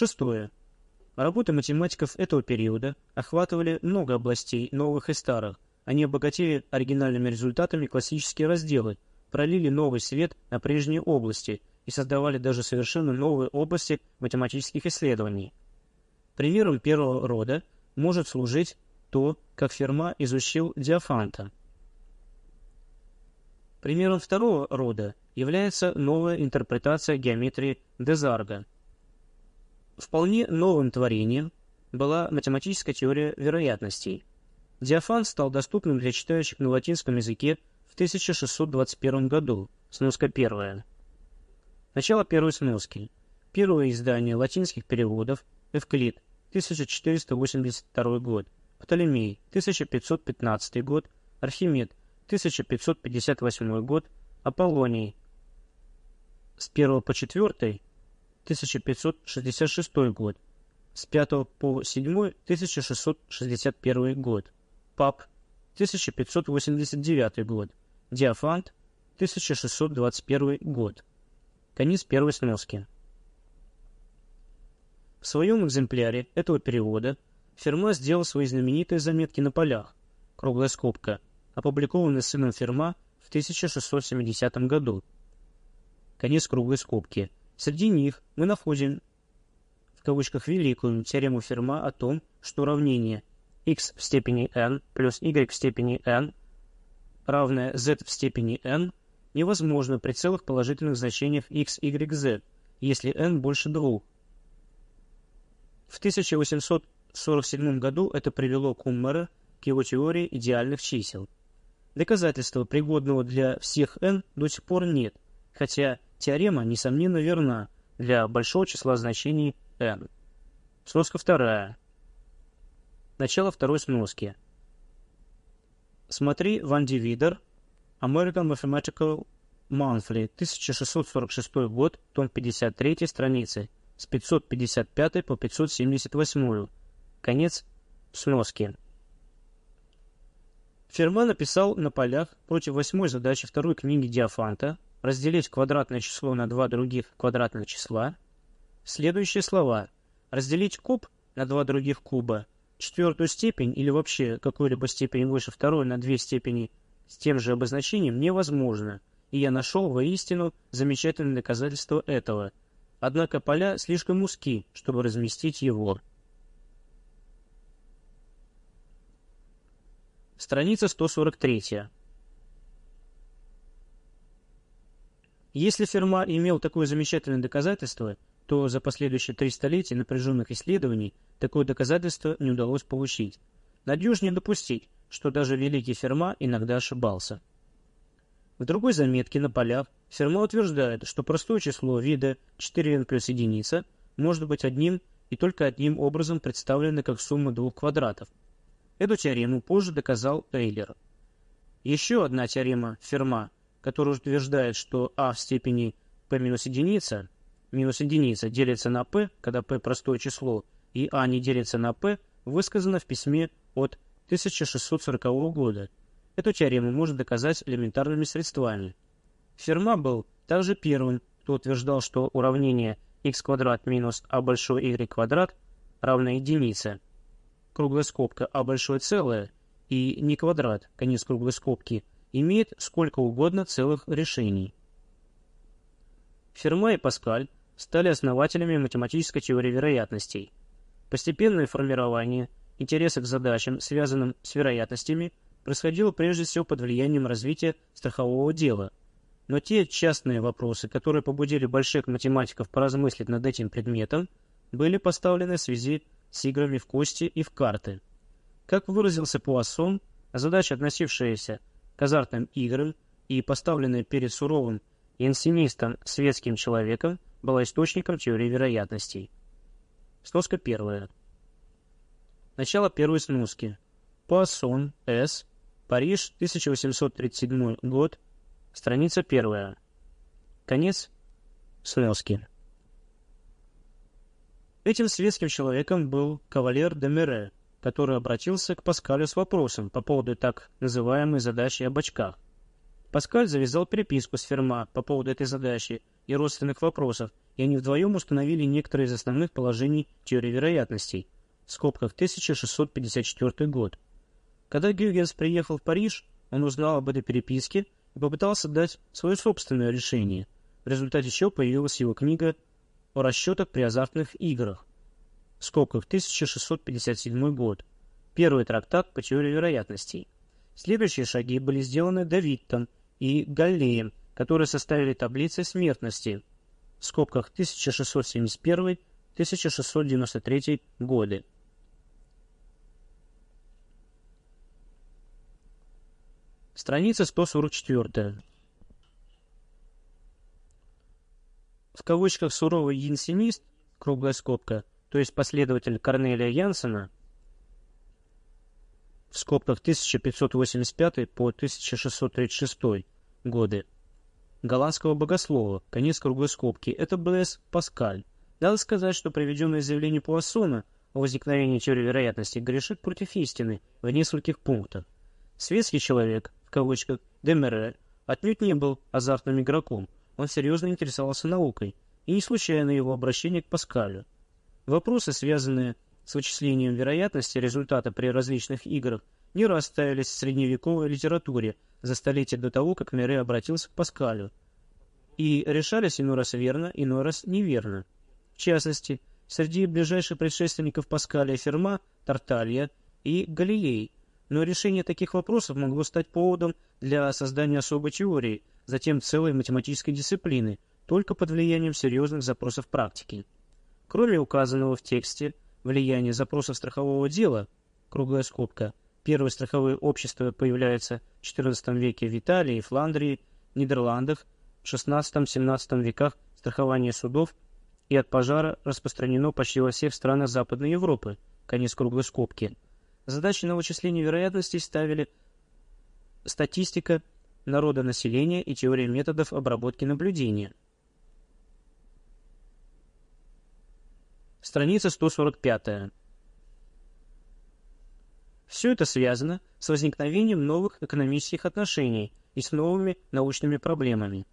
Шестое. Работы математиков этого периода охватывали много областей, новых и старых. Они обогатили оригинальными результатами классические разделы, пролили новый свет на прежние области и создавали даже совершенно новые области математических исследований. Примером первого рода может служить то, как Ферма изучил Диофанта. Примером второго рода является новая интерпретация геометрии Дезарга. Вполне новым творением была математическая теория вероятностей. Диофант стал доступным для читающих на латинском языке в 1621 году, сноска первая. Начало первой сноски. Первое издание латинских переводов Эвклид, 1482 год. Птолемей, 1515 год. Архимед, 1558 год. Аполлоний, с 1 по 4, 1566 год. С 5 по 7, 1661 год. Пап, 1589 год. Диафант, 1621 год. Конец первой сноски. В своем экземпляре этого перевода Ферма сделал свои знаменитые заметки на полях, круглая скобка, опубликованные сыном Ферма в 1670 году. Конец круглой скобки. Среди них мы находим в кавычках великую теорему Ферма о том, что уравнение x в степени n плюс y в степени n равное z в степени n невозможно при целых положительных значениях x, y, z, если n больше двух. В 1847 году это привело Куммера к его теории идеальных чисел. Доказательства, пригодного для всех n, до сих пор нет, хотя теорема, несомненно, верна для большого числа значений n. Сноска вторая. Начало второй сноски. Смотри Ван Дивидер, American Mathematical Monthly, 1646 год, том 53, страницы, с 555 по 578. Конец сноски. Ферма написал на полях против восьмой задачи второй книги Диофанта разделить квадратное число на два других квадратных числа. Следующие слова. Разделить куб на два других куба, четвертую степень или вообще какую-либо степень выше второй на две степени с тем же обозначением невозможно, и я нашел воистину замечательное доказательство этого. Однако поля слишком узки, чтобы разместить его. Страница 143. Если Ферма имел такое замечательное доказательство, то за последующие три столетия напряженных исследований такое доказательство не удалось получить. Надежнее допустить, что даже великий Ферма иногда ошибался. В другой заметке на полях Ферма утверждает, что простое число вида 4n плюс единица может быть одним и только одним образом представлено как сумма двух квадратов – Эту теорему позже доказал Эйлер. Еще одна теорема Ферма, которая утверждает, что а в степени p минус единица, минус единица делится на p, когда p простое число, и а не делится на p, высказана в письме от 1640 года. Эту теорему можно доказать элементарными средствами. Ферма был также первым, кто утверждал, что уравнение x квадрат минус а большой y квадрат равно единице круглая скобка, а большое целое, и не квадрат, конец круглой скобки, имеет сколько угодно целых решений. Ферма и Паскаль стали основателями математической теории вероятностей. Постепенное формирование интереса к задачам, связанным с вероятностями, происходило прежде всего под влиянием развития страхового дела. Но те частные вопросы, которые побудили больших математиков поразмыслить над этим предметом, были поставлены в связи с играми в кости и в карты. Как выразился Пуассон, задача, относившаяся к азартным играм и поставленная перед суровым инсинистом светским человеком, была источником теории вероятностей. Сноска первая. Начало первой сноски. Пуассон, С. Париж, 1837 год. Страница первая. Конец сноски. Этим светским человеком был кавалер де Мере, который обратился к Паскалю с вопросом по поводу так называемой задачи об очках. Паскаль завязал переписку с Ферма по поводу этой задачи и родственных вопросов и они вдвоем установили некоторые из основных положений теории вероятностей, в скобках 1654 год. Когда Гюгенс приехал в Париж, он узнал об этой переписке и попытался дать свое собственное решение, в результате чего появилась его книга о расчетах при азартных играх, в скобках 1657 год, первый трактат по теории вероятностей. Следующие шаги были сделаны Давидтом и Галлеем, которые составили таблицы смертности, в скобках 1671-1693 годы. Страница 144. В кавычках «суровый янсенист», круглая скобка, то есть последователь Корнелия Янсена, в скобках 1585 по 1636 годы, голландского богослова, конец круглой скобки, это Блэс Паскаль. Надо сказать, что приведенное заявление Пуассона о возникновении теории вероятности грешит против истины в нескольких пунктах. Светский человек, в кавычках, Демере, отнюдь не был азартным игроком, он серьезно интересовался наукой, и не случайно его обращение к Паскалю. Вопросы, связанные с вычислением вероятности результата при различных играх, не раз ставились в средневековой литературе за столетие до того, как Мере обратился к Паскалю, и решались иной раз верно, иной раз неверно. В частности, среди ближайших предшественников Паскаля Ферма, Тарталья и Галилей – но решение таких вопросов могло стать поводом для создания особой теории, затем целой математической дисциплины, только под влиянием серьезных запросов практики. Кроме указанного в тексте влияния запросов страхового дела, круглая скобка, первые страховые общества появляются в XIV веке в Италии, Фландрии, Нидерландах, в XVI-XVII веках страхование судов и от пожара распространено почти во всех странах Западной Европы, конец круглой скобки – Задачи на вычисление вероятностей ставили статистика народонаселения и теория методов обработки наблюдения. Страница 145. Все это связано с возникновением новых экономических отношений и с новыми научными проблемами.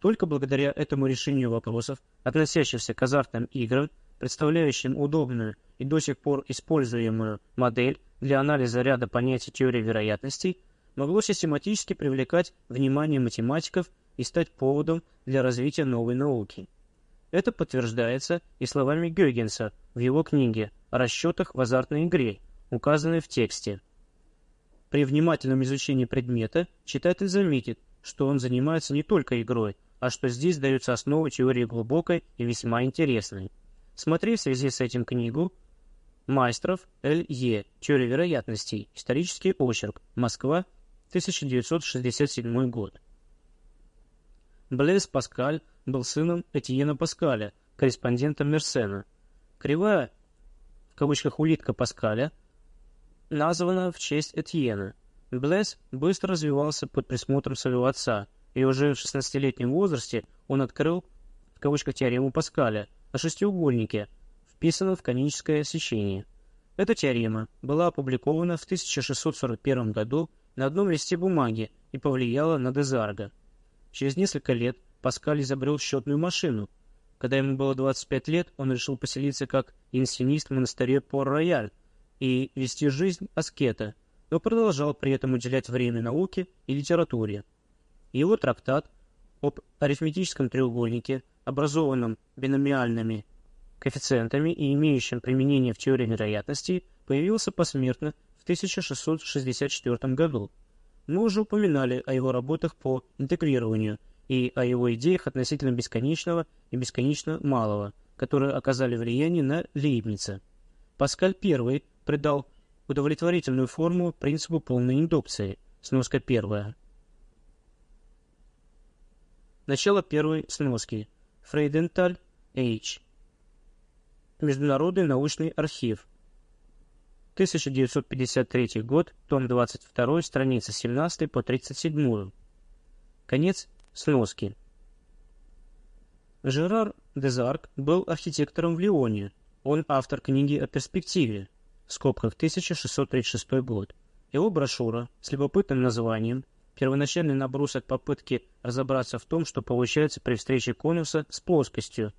Только благодаря этому решению вопросов, относящихся к азартным играм, представляющим удобную и до сих пор используемую модель для анализа ряда понятий теории вероятностей могло систематически привлекать внимание математиков и стать поводом для развития новой науки. Это подтверждается и словами Гёгенса в его книге о расчетах в азартной игре, указанной в тексте. При внимательном изучении предмета читатель заметит, что он занимается не только игрой, а что здесь даются основы теории глубокой и весьма интересной. Смотри в связи с этим книгу Майстров Л.Е. Теория вероятностей. Исторический очерк. Москва. 1967 год. Блез Паскаль был сыном Этьена Паскаля, корреспондента Мерсена. Кривая, в кавычках улитка Паскаля, названа в честь Этьена. Блез быстро развивался под присмотром своего отца, и уже в 16-летнем возрасте он открыл, в кавычках, теорему Паскаля о шестиугольнике – вписана в каноническое освящение. Эта теорема была опубликована в 1641 году на одном листе бумаги и повлияла на Дезарга. Через несколько лет Паскаль изобрел счетную машину. Когда ему было 25 лет, он решил поселиться как инсинист в монастыре Пор-Рояль и вести жизнь аскета, но продолжал при этом уделять время науке и литературе. Его трактат об арифметическом треугольнике, образованном биномиальными коэффициентами и имеющим применение в теории вероятностей, появился посмертно в 1664 году. Мы уже упоминали о его работах по интегрированию и о его идеях относительно бесконечного и бесконечно малого, которые оказали влияние на Лейбница. Паскаль I придал удовлетворительную форму принципу полной индукции, сноска первая. Начало первой сноски. Фрейденталь, H. Международный научный архив. 1953 год, том 22, страница 17 по 37. Конец сноски. Жерар Дезарк был архитектором в Лионе. Он автор книги о перспективе, в скобках 1636 год. Его брошюра с любопытным названием «Первоначальный набросок попытки разобраться в том, что получается при встрече конуса с плоскостью»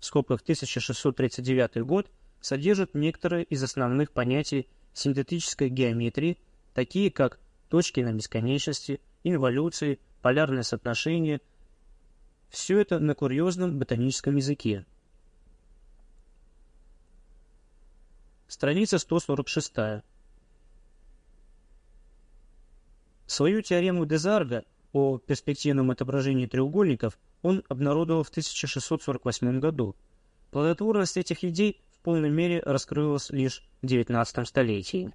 в скобках 1639 год, содержит некоторые из основных понятий синтетической геометрии, такие как точки на бесконечности, инволюции, полярное соотношение. Все это на курьезном ботаническом языке. Страница 146. Свою теорему Дезарга о перспективном отображении треугольников он обнародовал в 1648 году. Плодотворность этих идей в полной мере раскрылась лишь в XIX столетии.